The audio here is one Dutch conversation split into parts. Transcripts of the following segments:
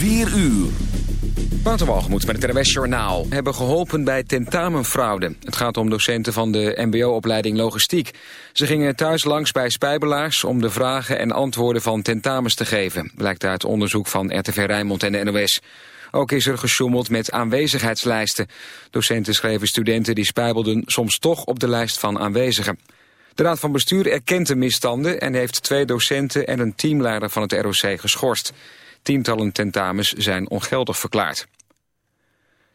4 uur. Waterwalgemoed met het RWS Journaal hebben geholpen bij tentamenfraude. Het gaat om docenten van de mbo-opleiding Logistiek. Ze gingen thuis langs bij spijbelaars om de vragen en antwoorden van tentamens te geven. Blijkt uit onderzoek van RTV Rijnmond en de NOS. Ook is er gesjoemeld met aanwezigheidslijsten. Docenten schreven studenten die spijbelden soms toch op de lijst van aanwezigen. De Raad van Bestuur erkent de misstanden en heeft twee docenten en een teamleider van het ROC geschorst. Tientallen tentamens zijn ongeldig verklaard.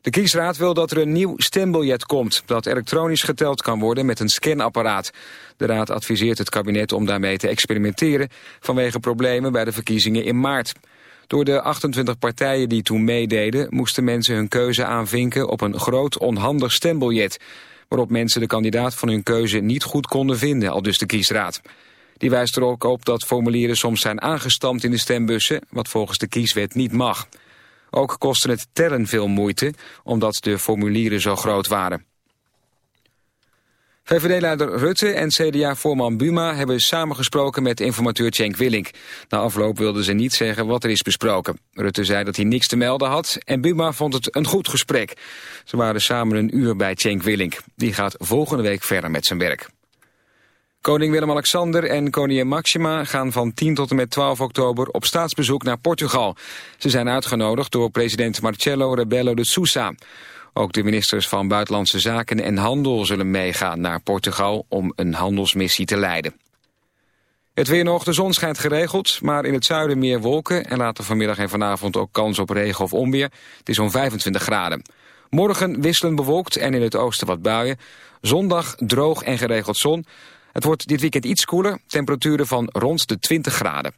De kiesraad wil dat er een nieuw stembiljet komt... dat elektronisch geteld kan worden met een scanapparaat. De raad adviseert het kabinet om daarmee te experimenteren... vanwege problemen bij de verkiezingen in maart. Door de 28 partijen die toen meededen... moesten mensen hun keuze aanvinken op een groot onhandig stembiljet... waarop mensen de kandidaat van hun keuze niet goed konden vinden, al dus de kiesraad. Die wijst er ook op dat formulieren soms zijn aangestampt in de stembussen... wat volgens de kieswet niet mag. Ook kostte het tellen veel moeite, omdat de formulieren zo groot waren. VVD-leider Rutte en CDA-voorman Buma hebben samengesproken met informateur Cenk Willink. Na afloop wilden ze niet zeggen wat er is besproken. Rutte zei dat hij niks te melden had en Buma vond het een goed gesprek. Ze waren samen een uur bij Cenk Willink. Die gaat volgende week verder met zijn werk. Koning Willem-Alexander en koningin Maxima gaan van 10 tot en met 12 oktober op staatsbezoek naar Portugal. Ze zijn uitgenodigd door president Marcelo Rebelo de Sousa. Ook de ministers van Buitenlandse Zaken en Handel zullen meegaan naar Portugal om een handelsmissie te leiden. Het weer nog, de zon schijnt geregeld, maar in het zuiden meer wolken... en later vanmiddag en vanavond ook kans op regen of onweer. Het is zo'n 25 graden. Morgen wisselen bewolkt en in het oosten wat buien. Zondag droog en geregeld zon. Het wordt dit weekend iets koeler, temperaturen van rond de 20 graden.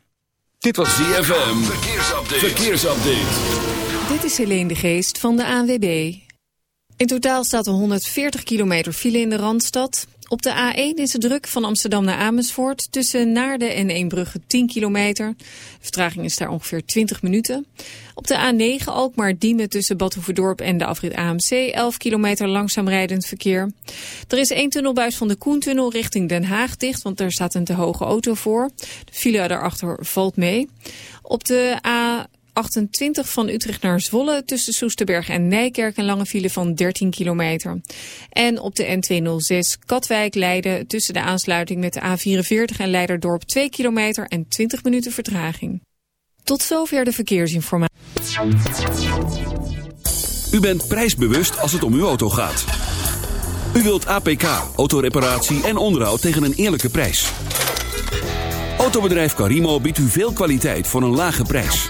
Dit was ZFM, verkeersupdate. verkeersupdate. Dit is Helene de Geest van de ANWB. In totaal staat er 140 kilometer file in de Randstad. Op de A1 is het druk van Amsterdam naar Amersfoort. Tussen Naarden en Eembrugge 10 kilometer. De vertraging is daar ongeveer 20 minuten. Op de A9 Alkmaar-Diemen tussen Bad en de afrit AMC 11 kilometer langzaam rijdend verkeer. Er is één tunnelbuis van de Koentunnel richting Den Haag dicht, want er staat een te hoge auto voor. De file daarachter valt mee. Op de A 28 van Utrecht naar Zwolle tussen Soesterberg en Nijkerk een lange file van 13 kilometer. En op de N206 Katwijk-Leiden tussen de aansluiting met de A44 en Leiderdorp 2 kilometer en 20 minuten vertraging. Tot zover de verkeersinformatie. U bent prijsbewust als het om uw auto gaat. U wilt APK, autoreparatie en onderhoud tegen een eerlijke prijs. Autobedrijf Carimo biedt u veel kwaliteit voor een lage prijs.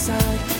inside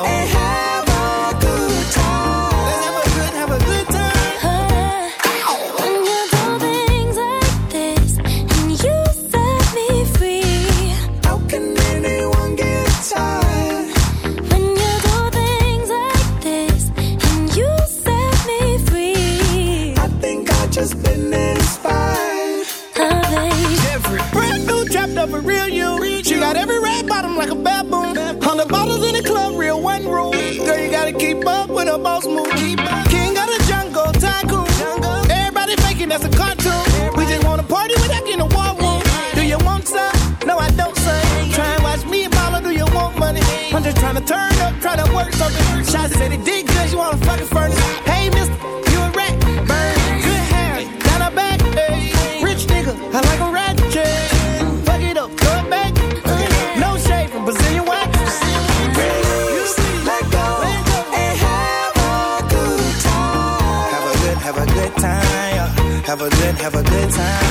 to work something. Said it did good, you wanna fucking furnace. Hey, mister, you a rat. Burn, good hair, down her back. Hey, rich nigga, I like a rat. Fuck it up, throw it back. No shade from Brazilian wax. Let go and have a good time. Have a good, have a good time. Have a good, have a good time.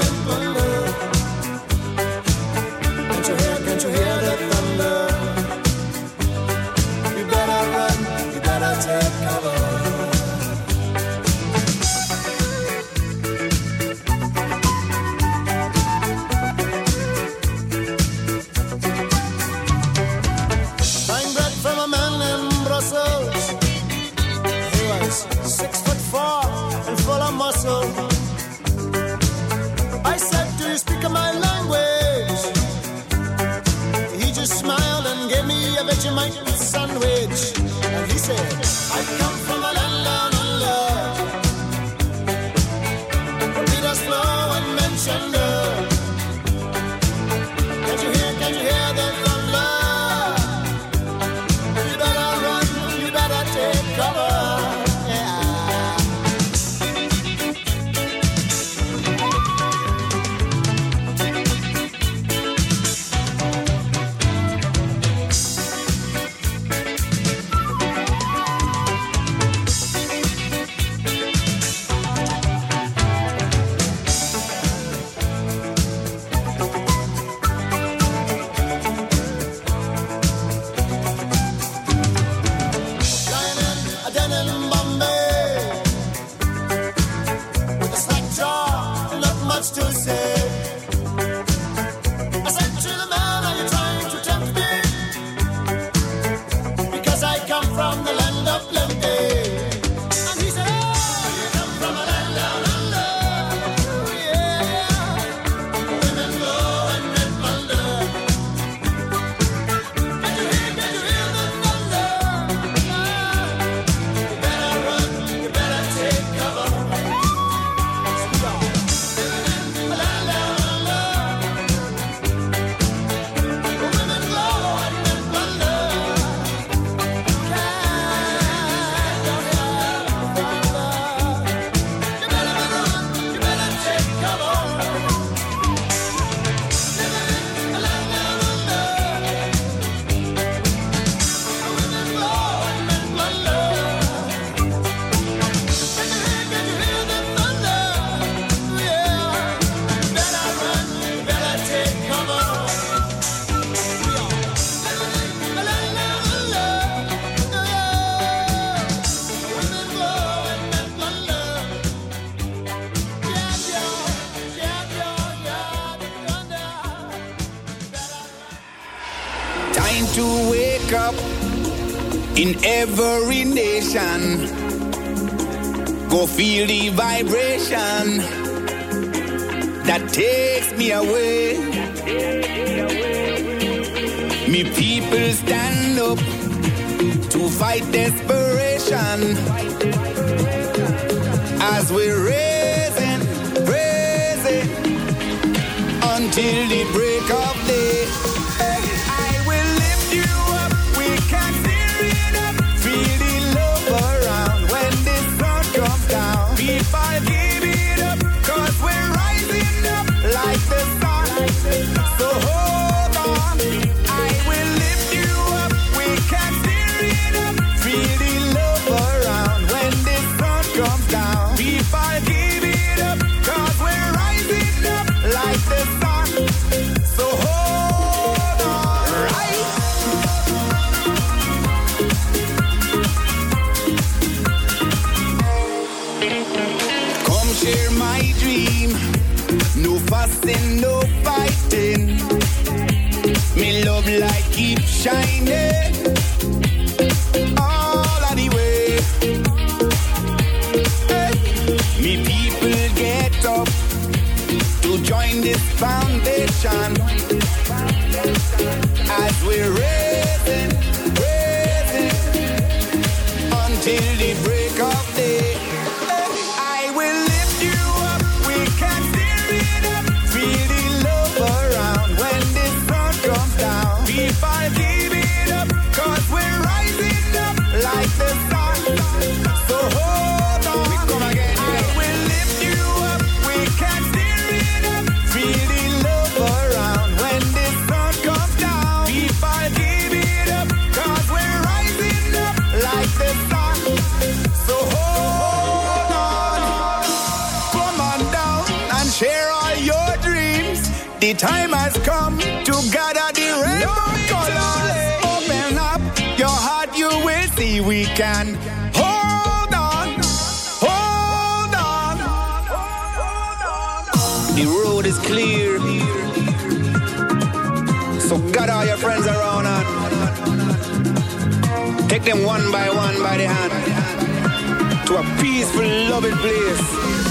feel the vibration that takes me away. Me people stand up to fight desperation as we're raising, raising until the break of day. foundation as we raise Let's come together, the rainbow colors. Open up your heart, you will see we can. Hold on, hold on. The road is clear. So gather all your friends around and take them one by one by the hand to a peaceful, loving place.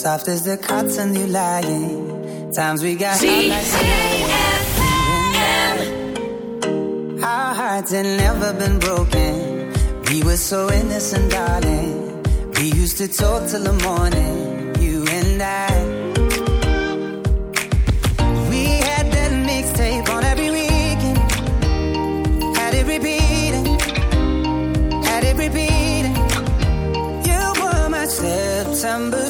soft as the cotton you lying. Times we got Our hearts had never been broken. We were so innocent, darling. We used to talk till the morning, you and I. We had that mixtape on every weekend. Had it repeating. Had it repeating. You were my September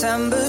September